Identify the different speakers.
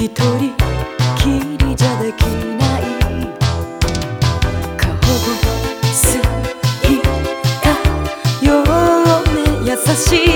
Speaker 1: 一人きりじゃできない。顔をすいたようね。優しい。